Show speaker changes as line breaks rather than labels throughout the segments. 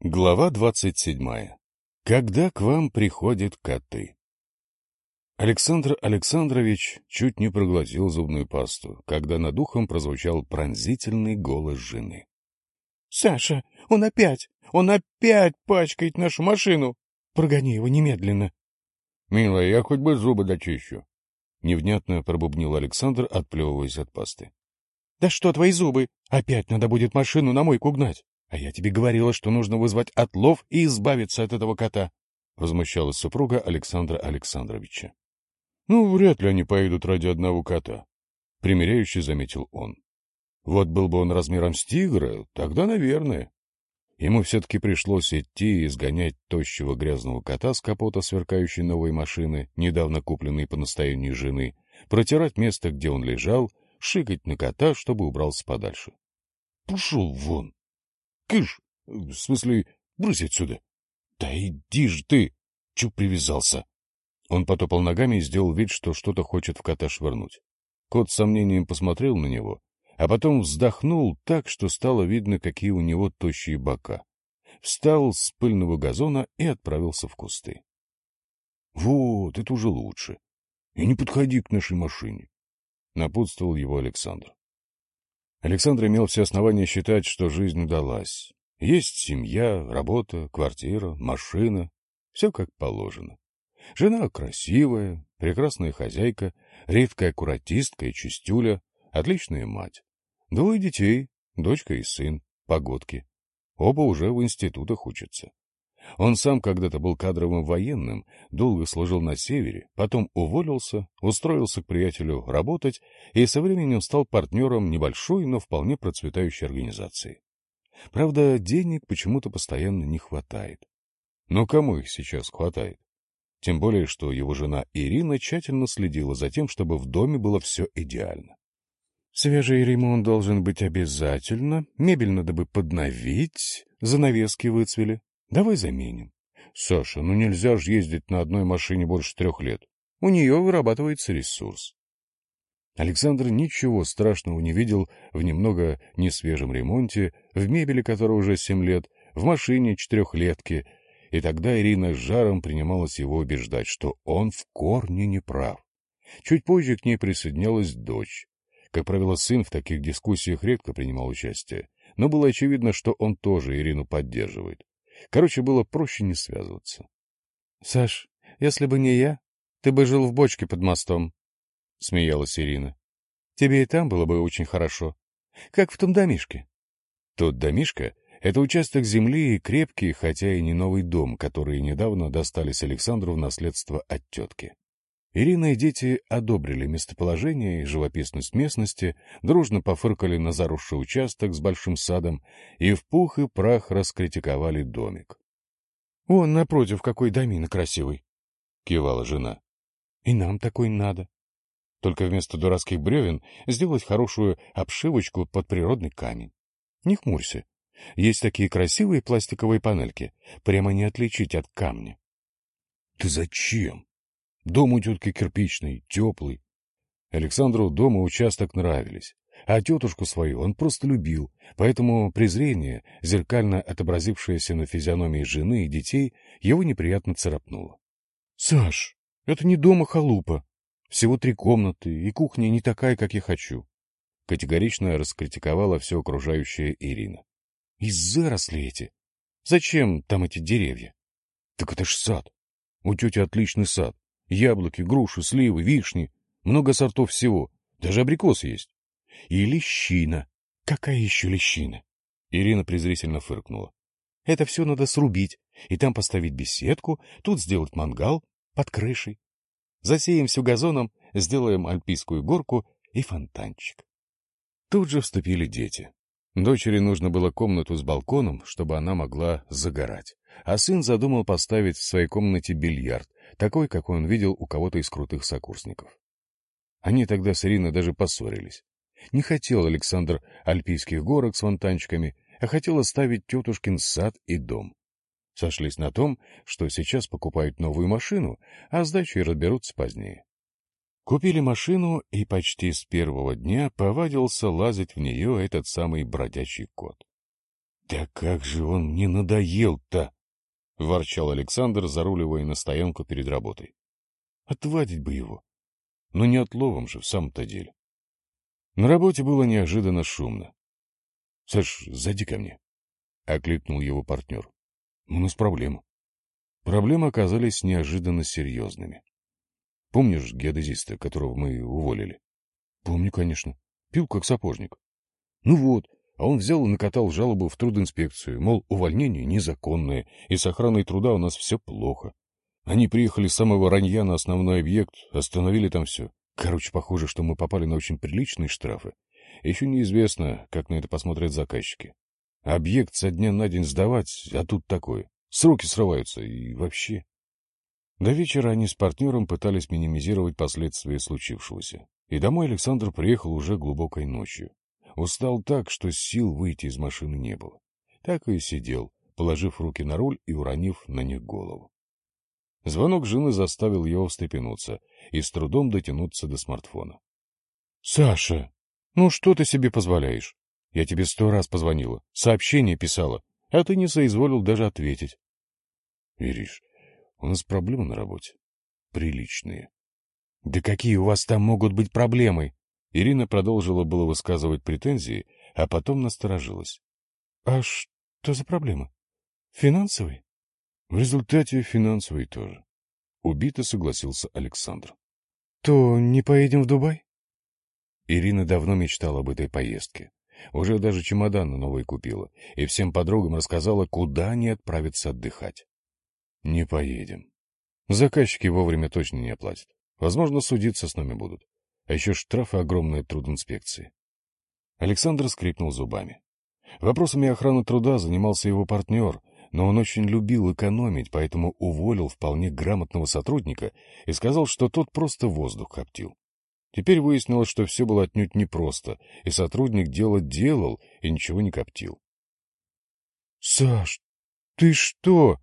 Глава двадцать седьмая. Когда к вам приходят коты? Александр Александрович чуть не проглотил зубную пасту, когда над ухом прозвучал пронзительный голос жены.
— Саша, он опять, он опять пачкает нашу машину! Прогони его немедленно!
— Милая, я хоть бы зубы дочищу! — невнятно пробубнил Александр, отплевываясь от пасты.
— Да что твои зубы? Опять надо будет машину на мойку гнать! А я тебе говорила, что нужно вызвать отлов и избавиться от этого кота, — возмущалась супруга Александра Александровича.
— Ну, вряд ли они поедут ради одного кота, — примиряюще заметил он. Вот был бы он размером с тигра, тогда, наверное. Ему все-таки пришлось идти и изгонять тощего грязного кота с капота сверкающей новой машины, недавно купленной по настоянию жены, протирать место, где он лежал, шикать на кота, чтобы убрался подальше. — Пошел вон! Кыш! В смысле, брысь отсюда! Да иди ж ты! Чё привязался? Он потопал ногами и сделал вид, что что-то хочет в кота швырнуть. Кот с сомнением посмотрел на него, а потом вздохнул так, что стало видно, какие у него тощие бока. Встал с пыльного газона и отправился в кусты. — Вот, это уже лучше. И не подходи к нашей машине, — напутствовал его Александр. Александр имел все основания считать, что жизнь удалась. Есть семья, работа, квартира, машина. Все как положено. Жена красивая, прекрасная хозяйка, редкая аккуратистка и чистюля, отличная мать. Двое детей, дочка и сын, погодки. Оба уже в институтах учатся. Он сам когда-то был кадровым военным, долго служил на севере, потом уволился, устроился к приятелю работать и со временем стал партнером небольшой, но вполне процветающей организации. Правда, денег почему-то постоянно не хватает. Но кому их сейчас хватает? Тем более, что его жена Ирина тщательно следила за тем, чтобы в доме было все идеально. Свежий ремонт должен быть обязательно, мебель надо бы подновить, занавески выцвели, Давай заменим. Саша, ну нельзя же ездить на одной машине больше трех лет. У нее вырабатывается ресурс. Александр ничего страшного не видел в немного несвежем ремонте, в мебели, которой уже семь лет, в машине четырехлетки, и тогда Ирина с жаром принималась его убеждать, что он в корне не прав. Чуть позже к ней присоединялась дочь. Как правило, сын в таких дискуссиях редко принимал участие, но было очевидно, что он тоже Ирину поддерживает. Короче, было проще не связываться. — Саш, если бы не я, ты бы жил в бочке под мостом, — смеялась Ирина. — Тебе и там было бы очень хорошо. Как в том домишке. Тот домишко — это участок земли и крепкий, хотя и не новый дом, который недавно достались Александру в наследство от тетки. Ирина и дети одобрили местоположение и живописность местности, дружно пофыркали на заросший участок с большим садом и в пух и прах раскритиковали домик. — Вон напротив какой домина красивый, — кивала жена. — И нам такой надо. Только вместо дурацких бревен сделать хорошую обшивочку под природный камень. Не хмурься. Есть такие красивые пластиковые панельки, прямо не отличить от камня. — Ты зачем? Дом у тетки кирпичный, теплый. Александру дома участок нравились, а тетушку свою он просто любил, поэтому презрение, зеркально отобразившееся на физиономии жены и детей, его неприятно царапнуло. — Саш, это не дома халупа. Всего три комнаты, и кухня не такая, как я хочу. Категорично раскритиковала все окружающее Ирина. — И заросли эти. Зачем там эти деревья? — Так это ж сад. У тети отличный сад. Яблоки, груши, сливы, вишни. Много сортов всего. Даже абрикос есть. И лещина. Какая еще лещина? Ирина презрительно фыркнула. Это все надо срубить, и там поставить беседку, тут сделать мангал под крышей. Засеем все газоном, сделаем альпийскую горку и фонтанчик. Тут же вступили дети. Дочери нужно было комнату с балконом, чтобы она могла загорать. А сын задумал поставить в своей комнате бильярд, такой, какой он видел у кого-то из крутых сокурсников. Они тогда с Ириной даже поссорились. Не хотел Александр альпийских горок с фонтанчиками, а хотел оставить тетушкин сад и дом. Сошлись на том, что сейчас покупают новую машину, а с дачей разберутся позднее. Купили машину, и почти с первого дня повадился лазить в нее этот самый бродячий кот. Да как же он не надоел-то! — ворчал Александр, заруливая на стоянку перед работой. Отвадить бы его. Но не отловом же в самом-то деле. На работе было неожиданно шумно. — Саш, зайди ко мне, — окликнул его партнер. — У нас проблема. Проблемы оказались неожиданно серьезными. Помнишь геодезиста, которого мы уволили? — Помню, конечно. Пил как сапожник. Ну вот, а он взял и накатал жалобу в трудинспекцию, мол, увольнение незаконное, и с охраной труда у нас все плохо. Они приехали с самого ранья на основной объект, остановили там все. Короче, похоже, что мы попали на очень приличные штрафы. Еще неизвестно, как на это посмотрят заказчики. Объект со дня на день сдавать, а тут такое. Сроки срываются и вообще. До вечера они с партнером пытались минимизировать последствия случившегося. И домой Александр приехал уже глубокой ночью. Устал так, что сил выйти из машины не было. Так и сидел, положив руки на руль и уронив на них голову. Звонок жены заставил его встрепенуться и с трудом дотянуться до смартфона. — Саша, ну что ты себе позволяешь? Я тебе сто раз позвонила, сообщение писала, а ты не соизволил даже ответить. — Ириш, у нас проблемы на работе. Приличные. — Да какие у вас там могут быть проблемы? Ирина продолжила было высказывать претензии, а потом насторожилась. — А что за проблемы? Финансовые? — В результате финансовые тоже. Убито согласился Александр. — То не поедем в Дубай? Ирина давно мечтала об этой поездке. Уже даже чемодан на новый купила и всем подругам рассказала, куда они отправятся отдыхать. — Не поедем. Заказчики вовремя точно не оплатят. Возможно, судиться с нами будут. А еще штрафы огромные трудинспекции. Александр скрипнул зубами. Вопросами охраны труда занимался его партнер, но он очень любил экономить, поэтому уволил вполне грамотного сотрудника и сказал, что тот просто воздух коптил. Теперь выяснилось, что все было отнюдь непросто, и сотрудник дело делал и ничего не коптил. — Саш, ты что?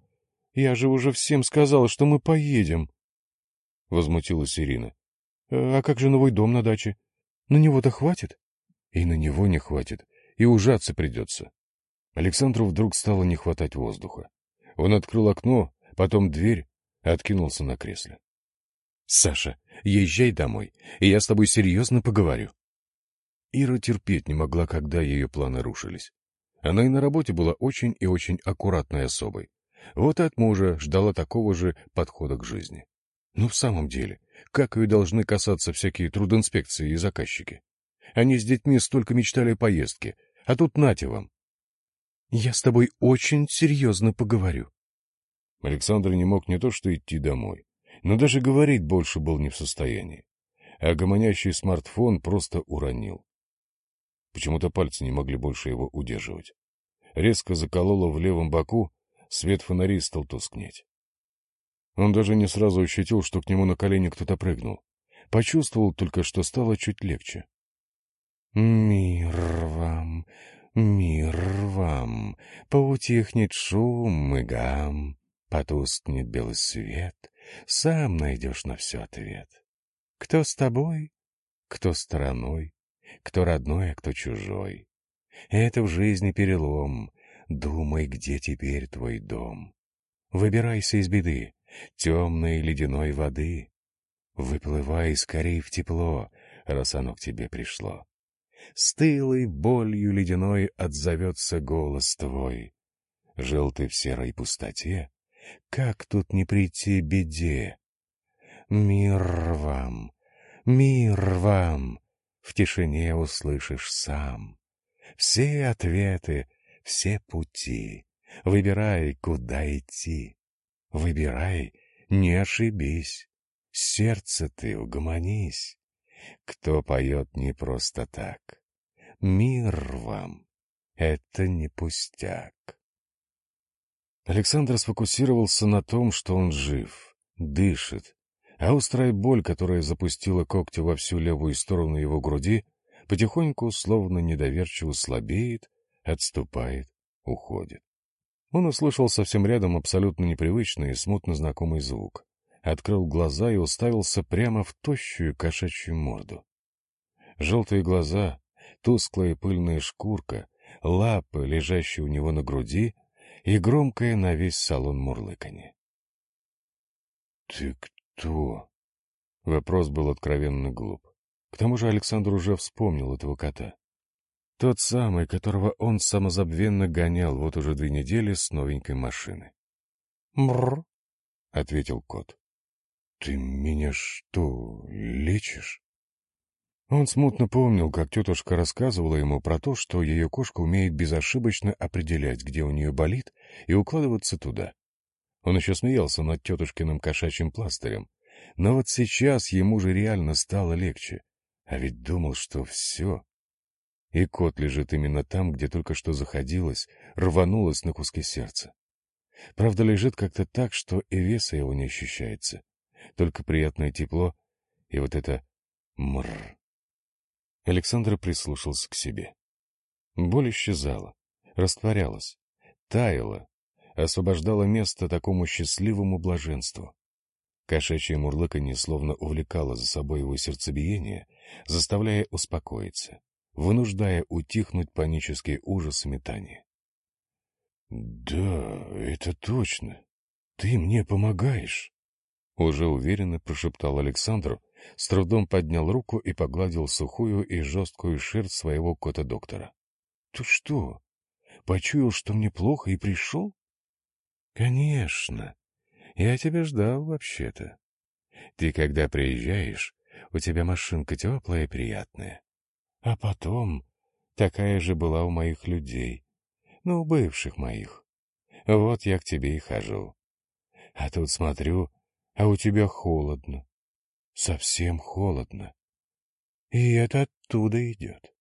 Я же уже всем сказала, что мы поедем. — возмутилась Ирина. — А как же новый дом на даче? На него-то хватит? — И на него не хватит, и ужаться придется. Александру вдруг стало не хватать воздуха. Он открыл окно, потом дверь, откинулся на кресле. — Саша, езжай домой, и я с тобой серьезно поговорю. Ира терпеть не могла, когда ее планы рушились. Она и на работе была очень и очень аккуратной особой. Вот и от мужа ждала такого же подхода к жизни. Но в самом деле, как ее должны касаться всякие трудинспекции и заказчики? Они с детьми столько мечтали о поездке, а тут нате вам. Я с тобой очень серьезно поговорю. Александр не мог не то что идти домой, но даже говорить больше был не в состоянии. А гомонящий смартфон просто уронил. Почему-то пальцы не могли больше его удерживать. Резко закололо в левом боку, свет фонари стал тускнеть. Он даже не сразу ощутил, что к нему на колени кто-то прыгнул. Почувствовал только, что стало чуть легче. «Мир вам, мир вам, поутихнет шум и гам, потускнет белый свет, сам найдешь на все ответ. Кто с тобой, кто стороной, кто родной, а кто чужой. Это в жизни перелом, думай, где теперь твой дом. Выбирайся из беды, темной ледяной воды. Выплывай скорей в тепло, раз оно к тебе пришло. Стылой болью ледяной отзовется голос твой. Жил ты в серой пустоте, как тут не прийти беде? Мир вам, мир вам, в тишине услышишь сам. Все ответы, все пути, выбирай, куда идти. Выбирай, не ошибись, сердце ты угомонись. Кто поет не просто так. Мир вам, это не пустяк. Александр сфокусировался на том, что он жив, дышит, а острая боль, которая запустила когти во всю левую сторону его груди, потихоньку, словно недоверчиво слабеет, отступает, уходит. Он услышал совсем рядом абсолютно непривычный и смутно знакомый звук. Открыл глаза и уставился прямо в тощую кошачью морду. Желтые глаза, тусклая пыльная шкурка,
лапы, лежащие у него на груди, и громкое на весь салон мурлыканье. — Ты кто? Вопрос был откровенно глуп. К тому же Александр уже вспомнил этого кота. Тот самый, которого он самозабвенно гонял вот уже две недели с новенькой машины. «Мррр», — ответил кот. «Ты меня что, лечишь?» Он смутно помнил, как тетушка рассказывала ему про то, что ее кошка умеет безошибочно определять, где у нее болит, и укладываться туда. Он еще смеялся над тетушкиным кошачьим пластырем. Но вот сейчас ему же реально стало легче. А ведь думал, что все. И кот лежит именно там, где только что заходилось, рванулось на куски сердца. Правда, лежит как-то так, что и веса его не ощущается. Только приятное тепло и вот это мрр. Александр прислушался к себе. Боль исчезала, растворялась, таяла, освобождала место такому счастливому блаженству. Кошачье мурлыканье словно увлекало за собой его сердцебиение, заставляя успокоиться, вынуждая утихнуть панический ужас и Да, это точно. Ты мне помогаешь. Уже уверенно прошептал Александр, с трудом поднял руку и погладил сухую и жесткую шерсть своего кота-доктора. — Ты что, почуял, что мне плохо и пришел? — Конечно. Я тебя ждал вообще-то. Ты, когда приезжаешь, у тебя машинка теплая и приятная. А потом такая же была у моих людей, ну, бывших моих. Вот я к тебе и хожу. А тут смотрю, а у тебя холодно. Совсем холодно. И это оттуда идет.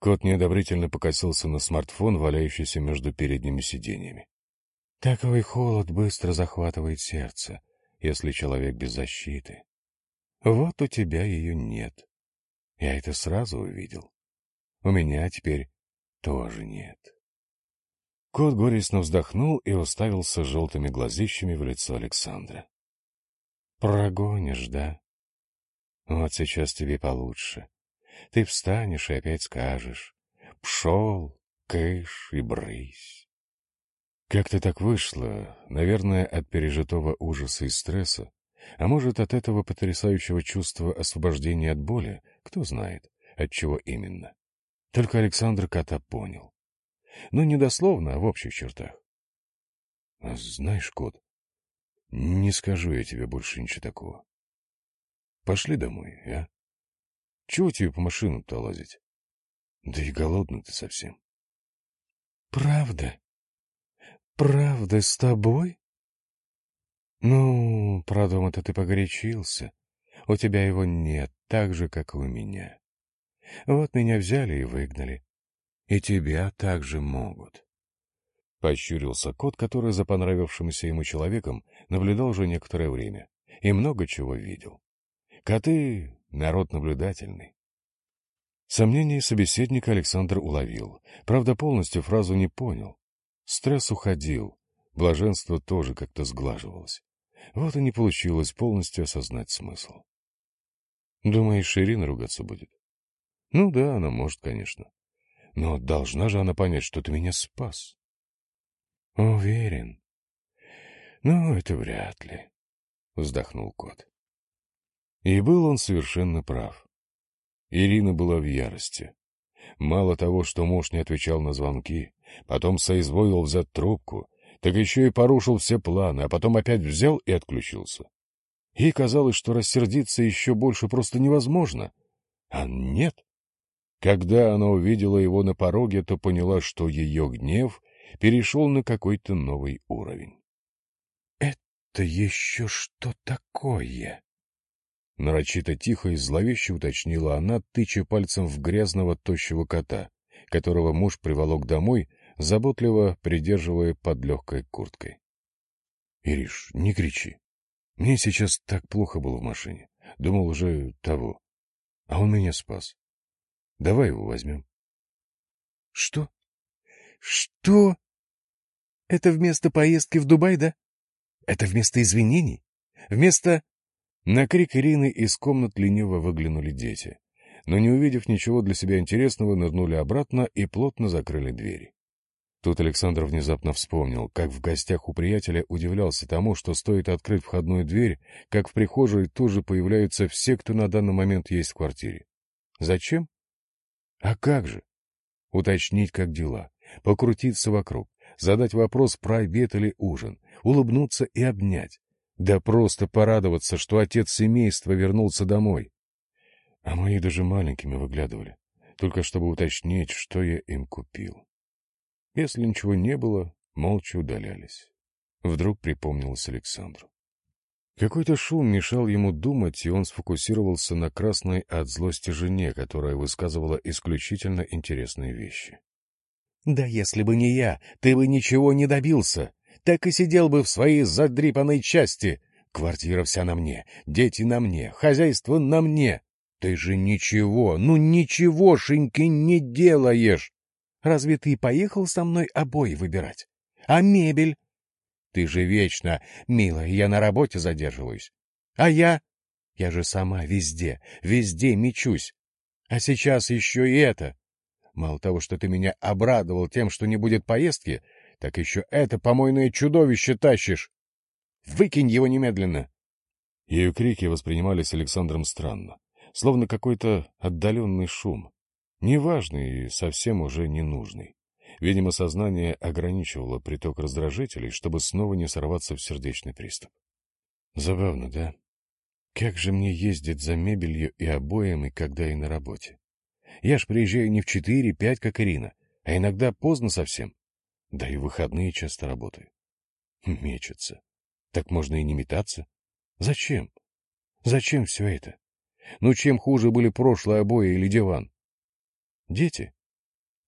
Кот неодобрительно покосился на смартфон, валяющийся между передними сиденьями. Такой холод быстро захватывает сердце, если человек без защиты. Вот у тебя ее нет. Я это сразу увидел. У меня теперь тоже нет. Кот горестно вздохнул и уставился желтыми глазищами в лицо Александра. Прогонишь, да? Вот сейчас тебе получше. Ты встанешь и опять скажешь «Пшел, кыш и брысь». Как-то так вышло, наверное, от пережитого ужаса и стресса, а может, от этого потрясающего чувства освобождения от боли, кто знает, от чего именно. Только Александр кота понял. Ну, не дословно, а в общих чертах. А знаешь, кот, не скажу я тебе больше ничего такого. Пошли домой, а? Чего тебе по машинам-то лазить? Да и голодный ты совсем. Правда? Правда с тобой? Ну, про дом-то ты погорячился. У тебя его нет, так же, как и у меня. Вот меня взяли и выгнали. И тебя также могут. Пощурился кот, который за понравившимся ему человеком наблюдал уже некоторое время и много чего видел. Коты — народ наблюдательный. Сомнение собеседника Александр уловил, правда, полностью фразу не понял. Стресс уходил, блаженство тоже как-то сглаживалось. Вот и не получилось полностью осознать смысл. Думаешь, Ирина ругаться будет? Ну да, она может, конечно. Но должна же она понять, что ты меня спас. Уверен. Ну, это вряд ли, вздохнул кот. И был он совершенно прав. Ирина была в ярости. Мало того, что муж не отвечал на звонки, потом соизволил взять трубку, так еще и порушил все планы, а потом опять взял и отключился. Ей казалось, что рассердиться еще больше просто невозможно. А нет. Когда она увидела его на пороге, то поняла, что ее гнев — перешел на какой-то новый уровень. — Это еще что такое? Нарочито тихо и зловеще уточнила она, тыча пальцем в грязного тощего кота, которого муж приволок домой, заботливо придерживая под легкой курткой. — Ириш, не кричи. Мне сейчас так плохо было в машине. Думал уже того. А он меня спас. Давай его возьмем. — Что? Что? Это вместо поездки в Дубай, да? Это вместо извинений? Вместо... На крик Ирины из комнат лениво выглянули дети. но, не увидев ничего для себя интересного, нырнули обратно и плотно закрыли двери. Тут Александр внезапно вспомнил, как в гостях у приятеля удивлялся тому, что стоит открыть входную дверь, как в прихожей тоже появляются все, кто на данный момент есть в квартире. Зачем? А как же? Уточнить, как дела, покрутиться вокруг, задать вопрос про обед или ужин, улыбнуться и обнять. Да просто порадоваться, что отец семейства вернулся домой. А мои даже маленькими выглядывали, только чтобы уточнить, что я им купил. Если ничего не было, молча удалялись. Вдруг припомнилось Александру. Какой-то шум мешал ему думать, и он сфокусировался на красной от злости жене, которая высказывала исключительно интересные вещи. «Да если бы не я, ты бы ничего не добился. Так и сидел бы в своей задрипанной части. Квартира вся на мне, дети на мне, хозяйство на мне. Ты же ничего, ну ничегошеньки не делаешь. Разве ты поехал со мной обои выбирать? А мебель? Ты же вечно, милая, я на работе задерживаюсь. А я? Я же сама везде, везде мечусь. А сейчас еще и это. Мало того, что ты меня обрадовал тем, что не будет поездки, так еще это помойное чудовище тащишь. Выкинь его немедленно. Ее крики воспринимались Александром странно, словно какой-то отдаленный шум. Неважный и совсем уже ненужный. Видимо, сознание ограничивало приток раздражителей, чтобы снова не сорваться в сердечный приступ. Забавно, да? Как же мне ездить за мебелью и обоями, когда и на работе? Я ж приезжаю не в четыре-пять, как Ирина, а иногда поздно совсем. Да и выходные часто работаю. Мечется. Так можно и не метаться. Зачем? Зачем все это? Ну, чем хуже были прошлые обои или диван? Дети?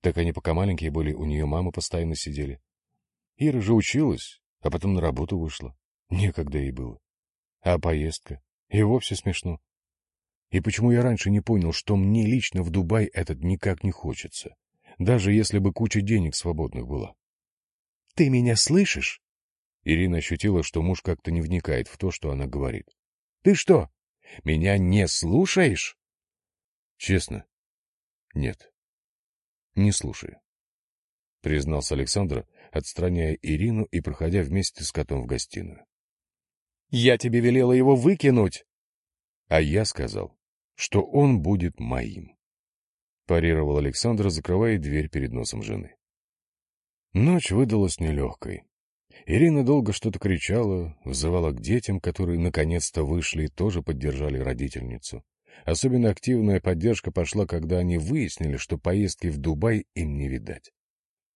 Так они пока маленькие были, у нее мама постоянно сидели. Ира же училась, а потом на работу вышла. Некогда ей было. А поездка? И вовсе смешно. И почему я раньше не понял, что мне лично в Дубай этот никак не хочется, даже если бы куча денег свободных была? — Ты меня слышишь? Ирина ощутила, что муж как-то не вникает в то, что она говорит. — Ты что, меня не слушаешь? — Честно, нет. Не слушаю. Признался Александр, отстраняя Ирину и проходя вместе с котом в гостиную. Я тебе велела его выкинуть. А я сказал, что он будет моим. Парировал Александр, закрывая дверь перед носом жены. Ночь выдалась нелегкой. Ирина долго что-то кричала, взывала к детям, которые наконец-то вышли и тоже поддержали родительницу. Особенно активная поддержка пошла, когда они выяснили, что поездки в Дубай им не видать.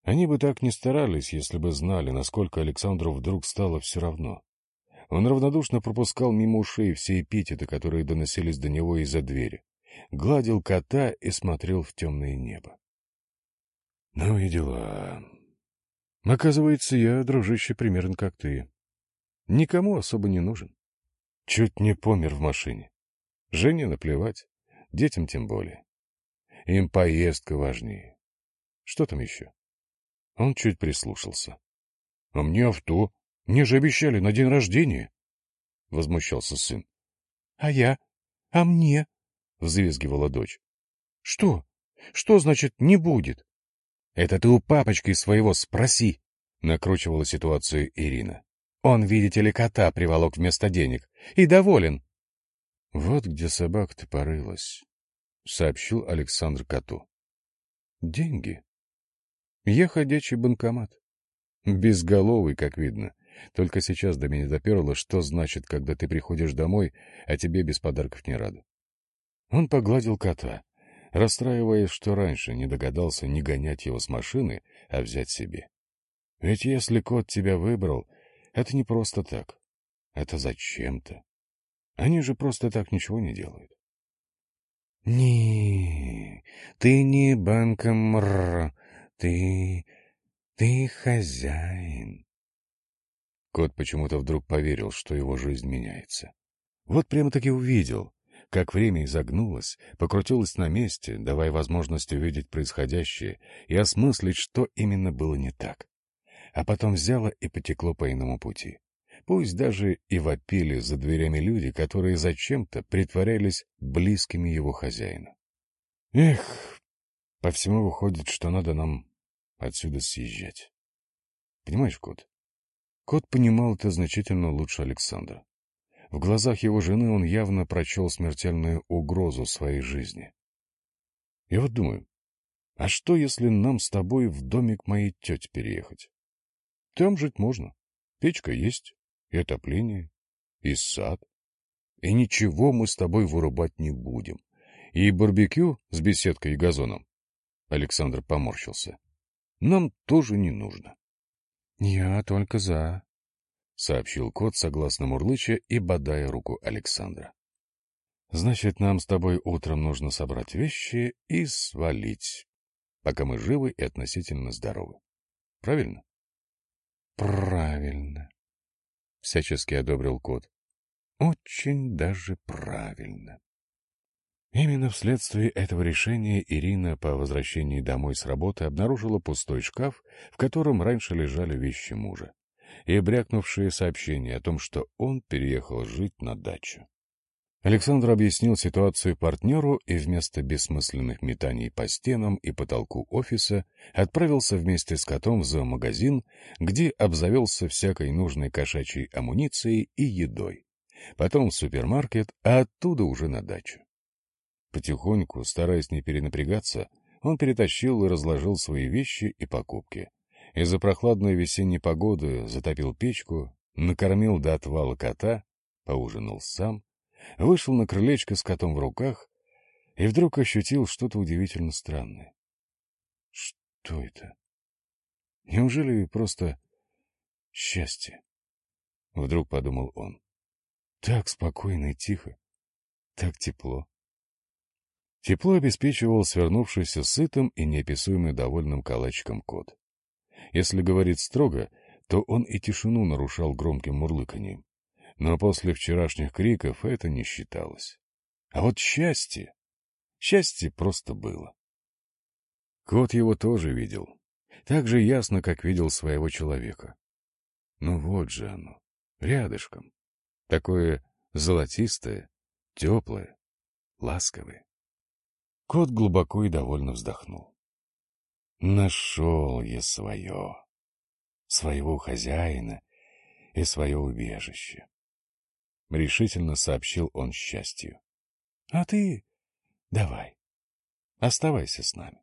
Они бы так не старались, если бы знали, насколько Александру вдруг стало все равно. Он равнодушно пропускал мимо ушей все эпитеты, которые доносились до него из-за двери, гладил кота и смотрел в темное небо. Ну и дела. Оказывается, я, дружище, примерно как ты. Никому особо не нужен. Чуть не помер в машине. Жене наплевать, детям тем более. Им поездка важнее. Что там еще? Он чуть прислушался. — А мне авто. Мне же обещали на день рождения. — возмущался сын. — А я? А мне? — взвизгивала дочь. — Что? Что значит «не будет»? — Это ты у папочки своего спроси, — накручивала ситуацию Ирина. Он, видите ли, кота приволок вместо денег. И доволен. — Вот где собака-то порылась, — сообщил Александр коту. — Деньги. Я ходячий банкомат. Безголовый, как видно. Только сейчас до меня доперло, что значит, когда ты приходишь домой, а тебе без подарков не рады. Он погладил кота, расстраиваясь, что раньше не догадался не гонять его с машины, а взять себе. Ведь если кот тебя выбрал, это не просто так. Это зачем-то. Они же просто так ничего не делают. — Не, ты не банкомр, ты... ты хозяин. Кот почему-то вдруг поверил, что его жизнь меняется. Вот прямо-таки увидел, как время изогнулось, покрутилось на месте, давая возможность увидеть происходящее и осмыслить, что именно было не так. А потом взяло и потекло по иному пути. Пусть даже и вопили за дверями люди, которые зачем-то притворялись близкими его хозяину. Эх, по всему выходит, что надо нам отсюда съезжать. Понимаешь, кот? Кот понимал это значительно лучше Александра. В глазах его жены он явно прочел смертельную угрозу своей жизни. Я вот думаю, а что, если нам с тобой в домик моей тети переехать? Там жить можно. Печка есть, и отопление, и сад. И ничего мы с тобой вырубать не будем. И барбекю с беседкой и газоном. Александр поморщился. Нам тоже не нужно. — Я только за, — сообщил кот, согласно мурлыча и бодая руку Александра. — Значит, нам с тобой утром нужно собрать вещи и свалить, пока мы живы и относительно здоровы. Правильно? — Правильно, — всячески одобрил кот. — Очень даже правильно. Именно вследствие этого решения Ирина по возвращении домой с работы обнаружила пустой шкаф, в котором раньше лежали вещи мужа, и брякнувшее сообщение о том, что он переехал жить на дачу. Александр объяснил ситуацию партнеру и вместо бессмысленных метаний по стенам и потолку офиса отправился вместе с котом в зоомагазин, где обзавелся всякой нужной кошачьей амуницией и едой. Потом в супермаркет, а оттуда уже на дачу. Потихоньку, стараясь не перенапрягаться, он перетащил и разложил свои вещи и покупки. Из-за прохладной весенней погоды затопил печку, накормил до отвала кота, поужинал сам, вышел на крылечко с котом в руках и вдруг ощутил что-то удивительно странное. Что это? Неужели просто счастье? Вдруг подумал он. Так спокойно и тихо, так тепло. Тепло обеспечивал свернувшийся сытым и неописуемо довольным калачиком кот. Если говорить строго, то он и тишину нарушал громким мурлыканьем. Но после вчерашних криков это не считалось. А вот счастье... Счастье просто было. Кот его тоже видел. Так же ясно, как видел своего человека. Ну вот же оно, рядышком. Такое золотистое, теплое, ласковое. Кот глубоко и довольно вздохнул. Нашел я свое, своего хозяина и свое убежище. Решительно сообщил он счастью. — А ты давай, оставайся с нами.